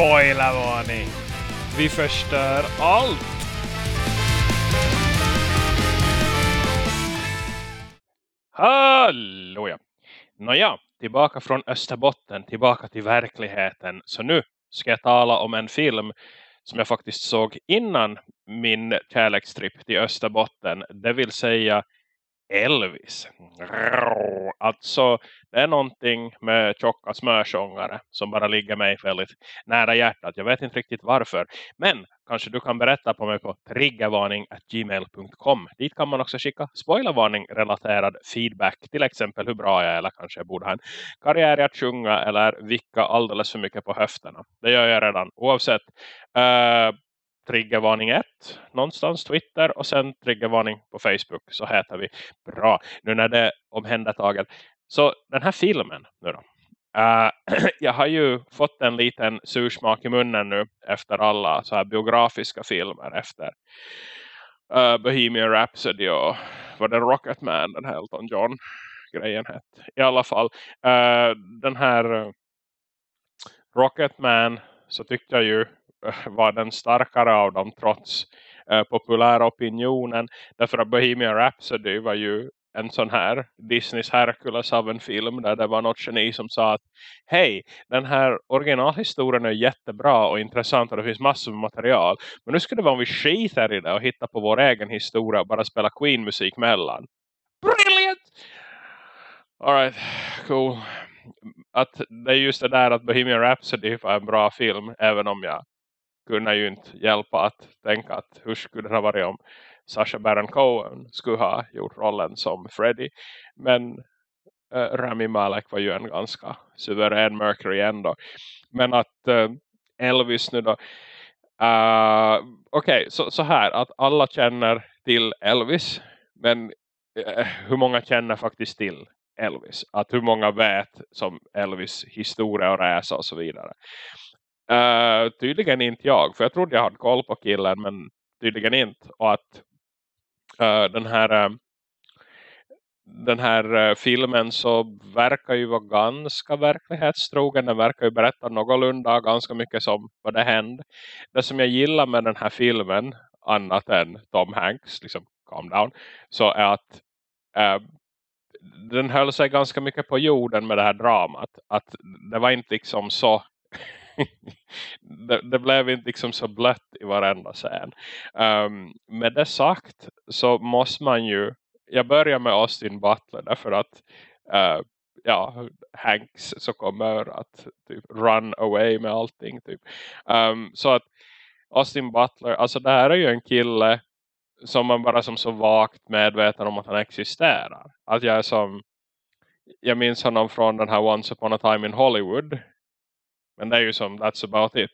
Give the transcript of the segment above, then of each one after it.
Spoilervarning! Vi förstör allt! Hallå ja! Nåja, tillbaka från Österbotten, tillbaka till verkligheten. Så nu ska jag tala om en film som jag faktiskt såg innan min kärlekstripp till Österbotten. Det vill säga Elvis. Alltså det är någonting med tjocka smörsångare som bara ligger mig väldigt nära hjärtat. Jag vet inte riktigt varför. Men kanske du kan berätta på mig på triggervarning.gmail.com. Dit kan man också skicka spoilervarning relaterad feedback. Till exempel hur bra jag är eller kanske jag borde ha en karriär i att sjunga eller vicka alldeles för mycket på höfterna. Det gör jag redan oavsett. Uh, triggervarning 1 någonstans Twitter och sen triggervarning på Facebook så heter vi bra nu när det är omhändertaget så den här filmen nu då uh, jag har ju fått en liten sursmak i munnen nu efter alla så här biografiska filmer efter uh, Bohemian Rhapsody och var det Rocketman den här Elton John grejen hette i alla fall uh, den här Rocketman så tyckte jag ju var den starkare av dem trots eh, populära opinionen. Därför att Bohemian Rhapsody var ju en sån här Disneys Hercules av en film där det var något geni som sa att hej, den här originalhistorien är jättebra och intressant och det finns massor med material. Men nu skulle det vara om vi skiter i det och hittar på vår egen historia och bara spela Queen-musik mellan. Brilliant! Alright, cool. Att det är just det där att Bohemian Rhapsody var en bra film även om jag kunde ju inte hjälpa att tänka att hur skulle det ha varit om Sasha Baron Cohen skulle ha gjort rollen som Freddy. Men äh, Rami Malek var ju en ganska suverän Mercury ändå. Men att äh, Elvis nu då uh, okej, okay, så, så här att alla känner till Elvis men uh, hur många känner faktiskt till Elvis? Att hur många vet som Elvis historia och resa och så vidare. Uh, tydligen inte jag. För jag trodde jag hade koll på killen. Men tydligen inte. Och att den här... Eh, den här eh, filmen så verkar ju vara ganska verklighetstrogen. Den verkar ju berätta någorlunda ganska mycket som vad det hände. Det som jag gillar med den här filmen annat än Tom Hanks, liksom calm down, så är att eh, den höll sig ganska mycket på jorden med det här dramat. Att det var inte liksom så det, det, blev inte liksom så blött i varenda scen. Um, med det sagt så måste man ju, jag börjar med Austin Butler därför att uh, ja, Hanks så kommer att typ run away med allting typ. Um, så att Austin Butler, alltså det här är ju en kille som man bara som så vagt medveten om att han existerar. Att jag är som jag minns honom från den här Once upon a time in Hollywood men det är ju som, that's about it.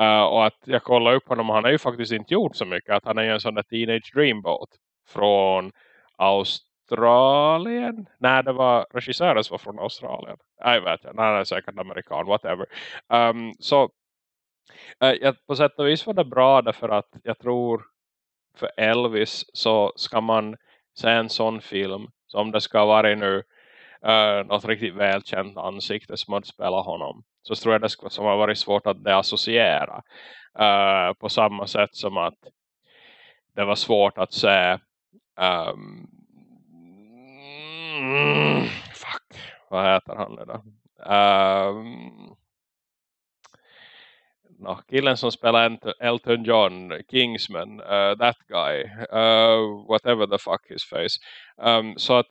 Uh, och att jag kollar upp honom, han har ju faktiskt inte gjort så mycket. Att han är ju en sån där Teenage Dreamboat från Australien. Nej, det var regissören som var från Australien. Jag vet inte, han är säkert amerikan, whatever. Um, så uh, jag, på sätt och vis var det bra därför att jag tror för Elvis så ska man se en sån film som det ska vara nu uh, något riktigt välkänt ansikte som att spela honom så tror jag det skulle som har varit svårt att deassociera uh, på samma sätt som att det var svårt att se um, fuck, vad heter han nu då? Ehm, um, no, killen som spelar Elton John, Kingsman, uh, that guy, uh, whatever the fuck his face. Um, så att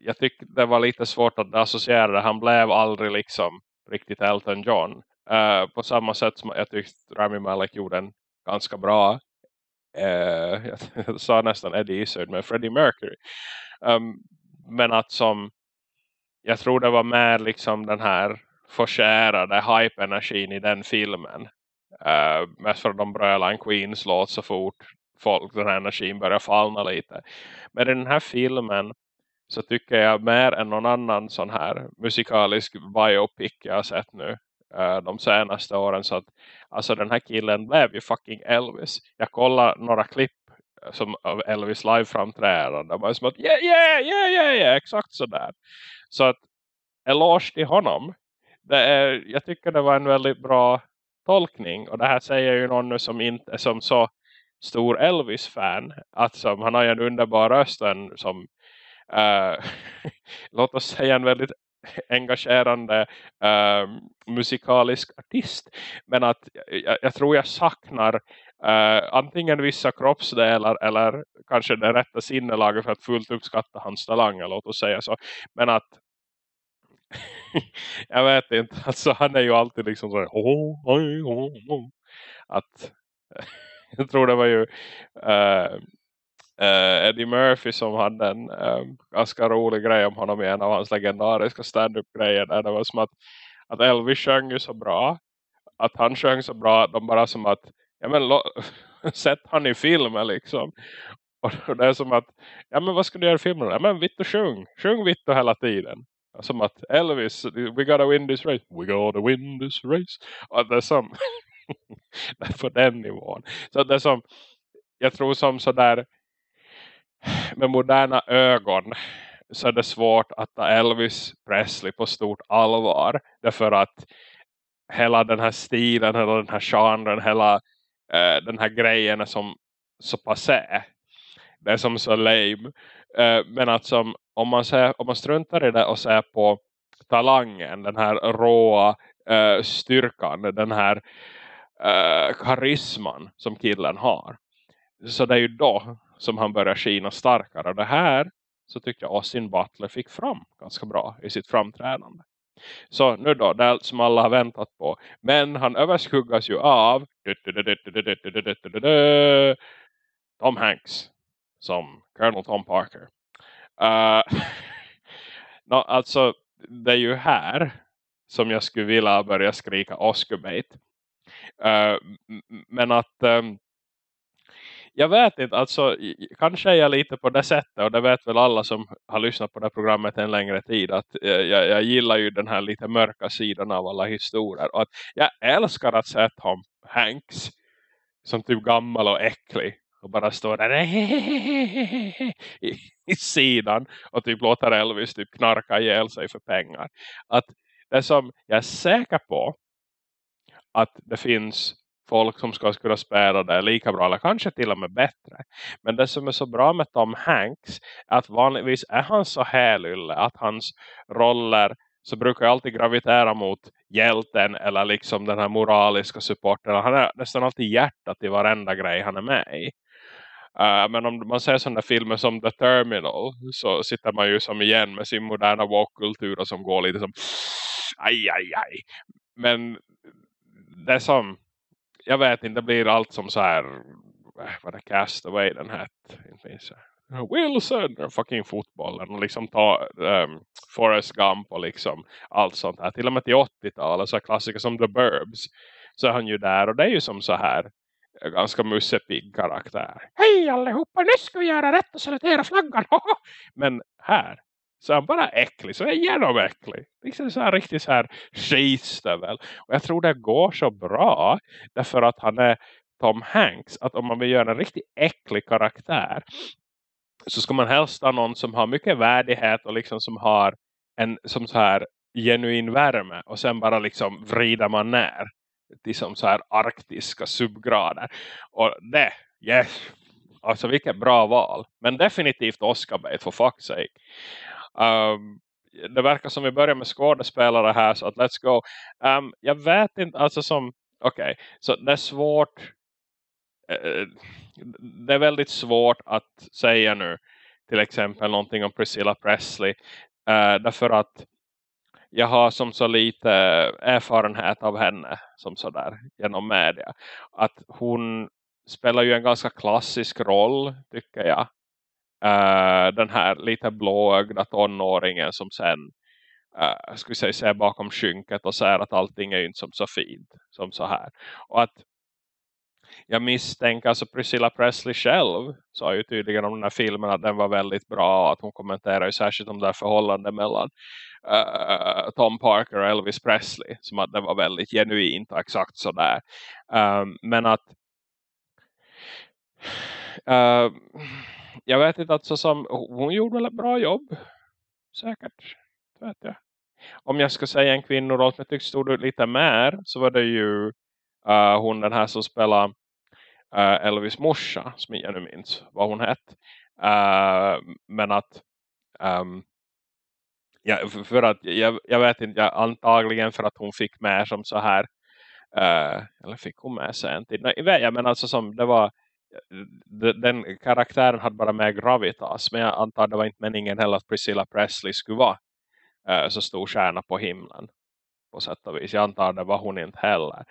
jag tyckte det var lite svårt att associera det. Han blev aldrig liksom riktigt Elton John. Uh, på samma sätt som jag tyckte Rami Malek gjorde en ganska bra uh, jag sa nästan Eddie Izzard med Freddie Mercury. Um, men att som jag tror det var mer liksom den här förskärade hype-energin i den filmen. Uh, mest för att de brölar en Queens låt så fort folk, den här energin börjar fallna lite. Men i den här filmen så tycker jag mer än någon annan sån här musikalisk biopic jag har sett nu uh, de senaste åren så att alltså den här killen blev ju fucking Elvis. Jag kollar några klipp eh, som av Elvis live framträdande var bara som att yeah, yeah, yeah, yeah, yeah, exakt sådär. Så att eloge till honom. det är, jag tycker det var en väldigt bra tolkning. Och det här säger ju någon som inte är som så stor Elvis-fan. Att som, han har ju en underbar röst. En, som, Äh, låt oss säga en väldigt engagerande uh, musikalisk artist. Men att äh, jag, jag tror jag saknar uh, antingen vissa kroppsdelar eller kanske det rätta sinnelaget för att fullt uppskatta hans talanger, låt oss säga så. Men att jag vet inte, alltså han är ju alltid liksom så att jag tror det var ju uh, uh, Eddie Murphy som hade en um, ganska rolig grej om honom i en av hans legendariska stand-up-grejer där det var som att, att Elvis sjöng ju så bra att han sjöng så bra att de bara som att ja men sett han i filmen liksom och det är som att ja men vad ska du göra i filmen? Ja men vitt och sjung, sjung vitt och hela tiden som att Elvis, we gotta win this race. We gotta win this race. Och det är som det är på den nivån. Så det är som jag tror som sådär med moderna ögon så är det svårt att ta Elvis Presley på stort allvar. Därför att hela den här stilen, hela den här genren, hela eh, den här grejen är som så passé. Det är som så lame. Eh, men att som om man, ser, om man struntar i det och ser på talangen, den här råa eh, styrkan, den här eh, karisman som killen har. Så det är ju då som han börjar skina starkare. Och det här så tyckte jag Austin Butler fick fram ganska bra i sitt framträdande. Så nu då, det är allt som alla har väntat på. Men han överskuggas ju av Tom Hanks som Colonel Tom Parker. Eh, uh, no, alltså, det är ju här som jag skulle vilja börja skrika Oscar-bait. Uh, eh, men att um, jag vet inte, alltså kanske är jag lite på det sättet och det vet väl alla som har lyssnat på det programmet en längre tid att eh, jag, jag gillar ju den här lite mörka sidan av alla historier och att jag älskar att se Tom Hanks som typ gammal och äcklig och bara står där i, i sidan och typ låter Elvis typ knarka ihjäl sig för pengar. Att det som jag är säker på att det finns folk som ska kunna spela det lika bra eller kanske till och med bättre. Men det som är så bra med Tom Hanks är att vanligtvis är han så hälylle att hans roller så brukar jag alltid gravitera mot hjälten eller liksom den här moraliska supporten. Han är nästan alltid hjärtat i varenda grej han är med i. Uh, men om man ser sådana filmer som The Terminal så sitter man ju som igen med sin moderna walk-kultur som går lite som aj, aj, aj. Men det som jag vet inte, det blir allt som så här äh, vad det Castaway den här Wilson fucking fotbollen och liksom ta um, Forrest Gump och liksom allt sånt här. Till och med till 80-talet så klassiker som The Burbs så är han ju där och det är ju som så här ganska mussepig karaktär. Hej allihopa, nu ska vi göra rätt och salutera flaggan. Men här så är han bara äcklig, så är genomäcklig. Liksom så här riktigt så här skitstövel. Och jag tror det går så bra därför att han är Tom Hanks. Att om man vill göra en riktigt äcklig karaktär så ska man helst ha någon som har mycket värdighet och liksom som har en som så här genuin värme och sen bara liksom vrider man ner till som så här arktiska subgrader. Och det, yes. Alltså vilket bra val. Men definitivt Oscar-bait for fuck's sake. Um, det verkar som vi börjar med skådespelare här så att let's go. Um, jag vet inte, alltså som okej, okay, så det är svårt uh, det är väldigt svårt att säga nu till exempel någonting om Priscilla Presley uh, därför att jag har som så lite erfarenhet av henne som sådär genom media. Att hon spelar ju en ganska klassisk roll tycker jag. Uh, den här lite blåögda tonåringen som sen uh, ska vi säga, ser bakom skynket och säger att allting är inte som så fint som så här. Och att jag misstänker alltså Priscilla Presley själv sa ju tydligen om den här filmen att den var väldigt bra att hon kommenterar ju särskilt om det här förhållandet mellan uh, Tom Parker och Elvis Presley som att det var väldigt genuint och exakt sådär. Um, ehm, men att uh, jag vet inte att så som, hon gjorde väl ett bra jobb säkert vet jag. om jag ska säga en kvinnoroll som jag tyckte stod ut lite mer så var det ju uh, hon den här som spelar uh, Elvis morsa som jag nu minns vad hon hette. Uh, men att um, ja, för att jag, jag vet inte, jag, antagligen för att hon fick med som så här uh, eller fick hon med sig en tid. Nej, jag men alltså som det var den karaktären hade bara med gravitas men jag antar det var inte meningen heller att Priscilla Presley skulle vara uh, så stor stjärna på himlen på sätt och vis. Jag antar det var hon inte heller.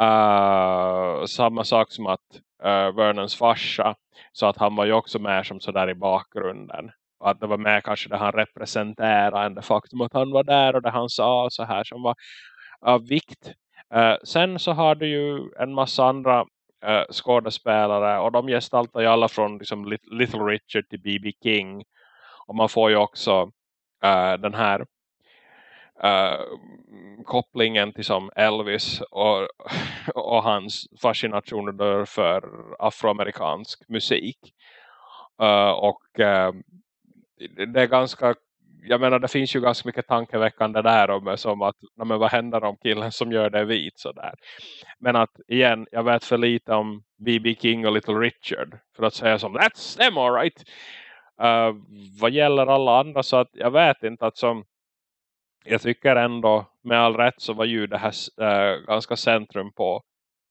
Uh, samma sak som att uh, Vernons farsa så att han var ju också med som sådär i bakgrunden. Och att det var med kanske det han representerade än det faktum att han var där och det han sa så här som var av vikt. Uh, sen så har du ju en massa andra uh, skådespelare och de gestaltar ju alla från liksom, Little Richard till B.B. King. Och man får ju också uh, den här uh, kopplingen till som Elvis och, och hans fascinationer för afroamerikansk musik. Uh, och uh, det är ganska jag menar det finns ju ganska mycket tankeväckande där om som att men vad händer om killen som gör det vit sådär. Men att igen, jag vet för lite om B.B. King och Little Richard för att säga som that's them alright. Uh, eh, vad gäller alla andra så att jag vet inte att som jag tycker ändå med all rätt så var ju det här uh, ganska centrum på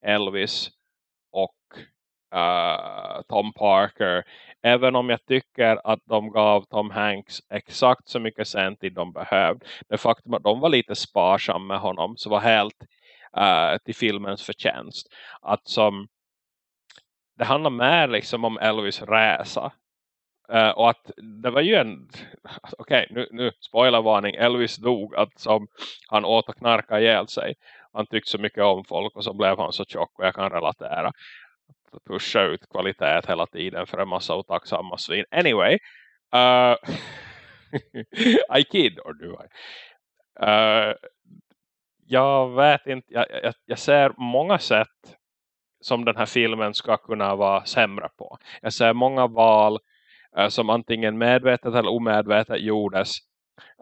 Elvis och uh, Tom Parker. Även om jag tycker att de gav Tom Hanks exakt så mycket centid de behövde. Det faktum att de var lite sparsam med honom så var helt uh, till filmens förtjänst. Att som det handlar mer liksom om Elvis resa Uh, och att det var ju en okej, okay, nu, nu spoilervarning Elvis dog att som han åt och knarkade ihjäl sig han tyckte så mycket om folk och så blev han så tjock och jag kan relatera att pusha ut kvalitet hela tiden för en massa otacksamma svin. Anyway uh, I kid or do I? Uh, jag vet inte jag, jag, jag ser många sätt som den här filmen ska kunna vara sämre på. Jag ser många val uh, som antingen medvetet eller omedvetet gjordes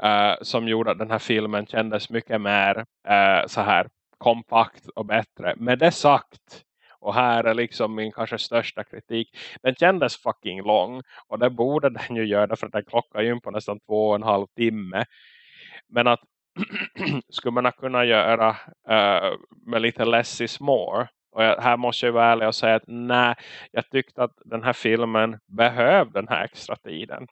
uh, som gjorde att den här filmen kändes mycket mer uh, så här kompakt och bättre. Med det sagt och här är liksom min kanske största kritik. Den kändes fucking lång. Och det borde den ju göra för den klockar in på nästan två och en halv timme. Men att skulle man kunna göra uh, med lite less is more. Och jag, här måste jag vara ärlig och säga att nej, jag tyckte att den här filmen behövde den här extra tiden.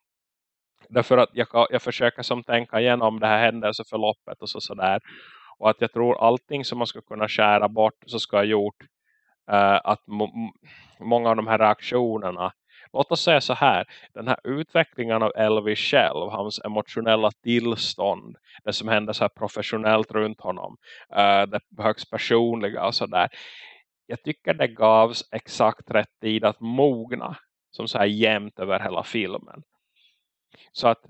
Därför att jag, jag försöker som tänka igenom det här händelseförloppet och så sådär. Och att jag tror allting som man ska kunna skära bort så ska ha gjort uh, att många av de här reaktionerna Låt oss säga så här, den här utvecklingen av Elvis själv, hans emotionella tillstånd, det som händer så här professionellt runt honom, eh, det högst personliga och sådär jag tycker det gavs exakt rätt tid att mogna som så här jämnt över hela filmen. Så att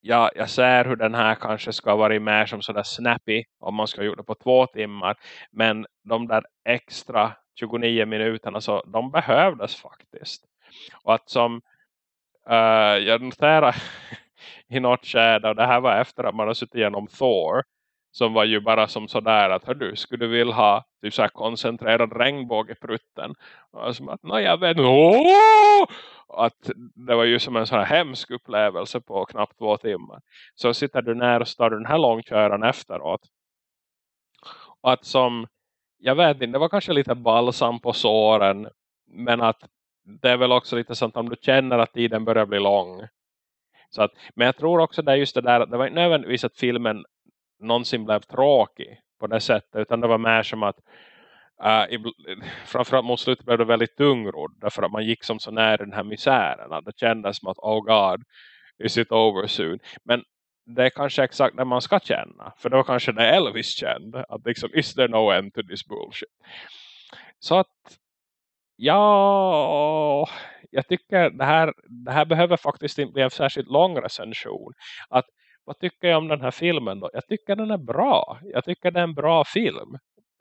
jag, jag ser hur den här kanske ska vara mer som sådär snappy om man ska göra det på två timmar. Men de där extra 29 minuterna så de behövdes faktiskt. Och att som uh, jag noterar i något skede och det här var efter att man har suttit igenom Thor som var ju bara som sådär att du skulle du vilja ha typ så här koncentrerad regnbågeprutten. Och som att, nej jag vet åh! Att det var ju som en sån här hemsk upplevelse på knappt två timmar. Så sitter du nära och står den här långköran efteråt. Och att som, jag vet inte, det var kanske lite balsam på såren. Men att det är väl också lite sånt om du känner att tiden börjar bli lång. Så att, men jag tror också det är just det där, att det var inte nödvändigtvis att filmen någonsin blev tråkig på det sättet. Utan det var mer som att uh, framförallt mot slutet blev det väldigt tungrodd. Därför att man gick som så nära den här misären. Att det kändes som att oh god, is it over soon? Men det är kanske exakt det man ska känna. För det var kanske det Elvis kände. Att liksom, is there no end to this bullshit? Så att, ja, jag tycker det här, det här behöver faktiskt inte bli en särskilt lång recension. Att vad tycker jag om den här filmen då? Jag tycker den är bra. Jag tycker det är en bra film.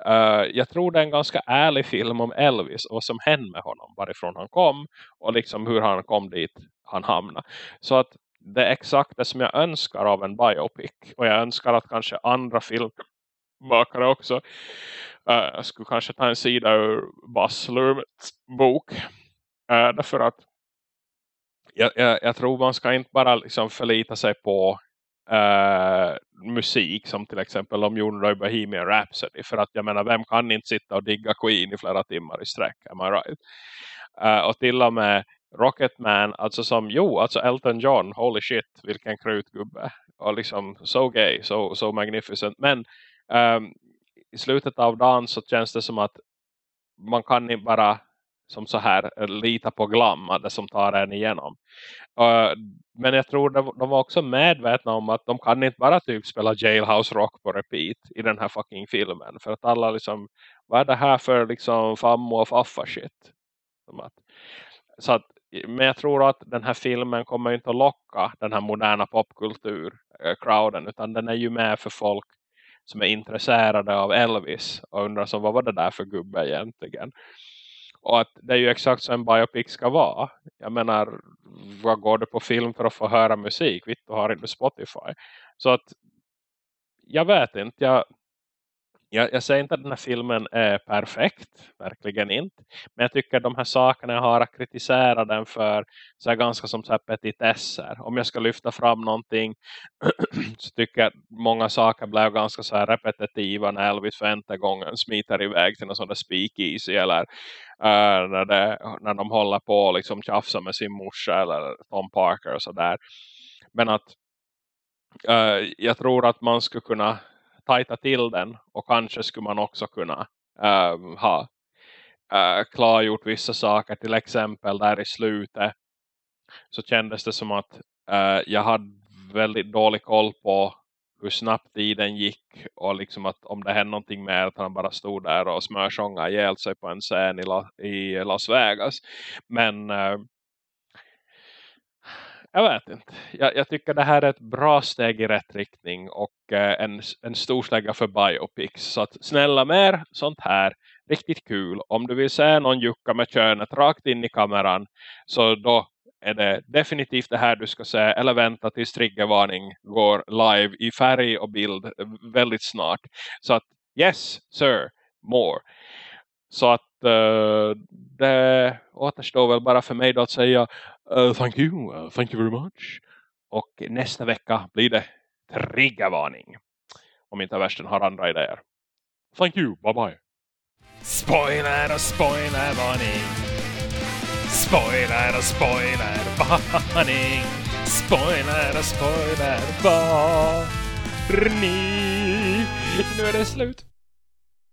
Uh, jag tror det är en ganska ärlig film om Elvis och vad som hände med honom. Varifrån han kom och liksom hur han kom dit han hamnade. Så att det är exakt det som jag önskar av en biopic. Och jag önskar att kanske andra filmmakare också uh, skulle kanske ta en sida ur Buzz bok. Uh, därför att jag, jag, jag, tror man ska inte bara liksom förlita sig på uh, musik som till exempel om gjorde Bohemian Rhapsody. För att jag menar, vem kan inte sitta och digga Queen i flera timmar i sträck? Am I right? Uh, och till och med Rocketman, alltså som, jo, alltså Elton John, holy shit, vilken krutgubbe. Och liksom, so gay, so, so magnificent. Men um, i slutet av dagen så känns det som att man kan inte bara som så här eh, lita på glam, det som tar en igenom. Uh, men jag tror de, de var också medvetna om att de kan inte bara typ spela Jailhouse Rock på repeat i den här fucking filmen. För att alla liksom, vad är det här för liksom fammo och faffa shit? Så att men jag tror att den här filmen kommer inte att locka den här moderna popkultur-crowden. Eh, utan den är ju med för folk som är intresserade av Elvis. Och undrar som, vad var det där för gubbe egentligen? Och att det är ju exakt så en biopic ska vara. Jag menar, vad går du på film för att få höra musik? Vitt, du har inte Spotify. Så att, jag vet inte. Jag, jag, jag säger inte att den här filmen är perfekt, verkligen inte. Men jag tycker att de här sakerna jag har att kritisera den för så är ganska som så här petitesser. Om jag ska lyfta fram någonting så tycker jag att många saker blev ganska så här repetitiva när Elvis för gången smiter iväg till någon sån där speakeasy eller uh, när, det, när de håller på och liksom tjafsa med sin morsa eller Tom Parker och sådär. Men att uh, jag tror att man skulle kunna tajta till den och kanske skulle man också kunna uh, ha uh, klargjort vissa saker till exempel där i slutet så kändes det som att uh, jag hade väldigt dålig koll på hur snabbt tiden gick och liksom att om det hände någonting mer att han bara stod där och smörsångade ihjäl sig på en scen i, La i Las Vegas men uh, jag vet inte. Jag, jag, tycker det här är ett bra steg i rätt riktning och eh, en, en stor slägga för biopics. Så att snälla mer sånt här. Riktigt kul. Om du vill se någon jucka med könet rakt in i kameran så då är det definitivt det här du ska säga Eller vänta tills triggervarning går live i färg och bild väldigt snart. Så att yes sir, more. Så att uh, det återstår väl bara för mig då att säga uh, thank you, uh, thank you very much. Och nästa vecka blir det triggervarning. Om inte värsten har andra idéer. Thank you, bye bye. Spoiler och spoilervarning. Spoiler och spoilervarning. Spoiler och spoilervarning. Nu är det slut.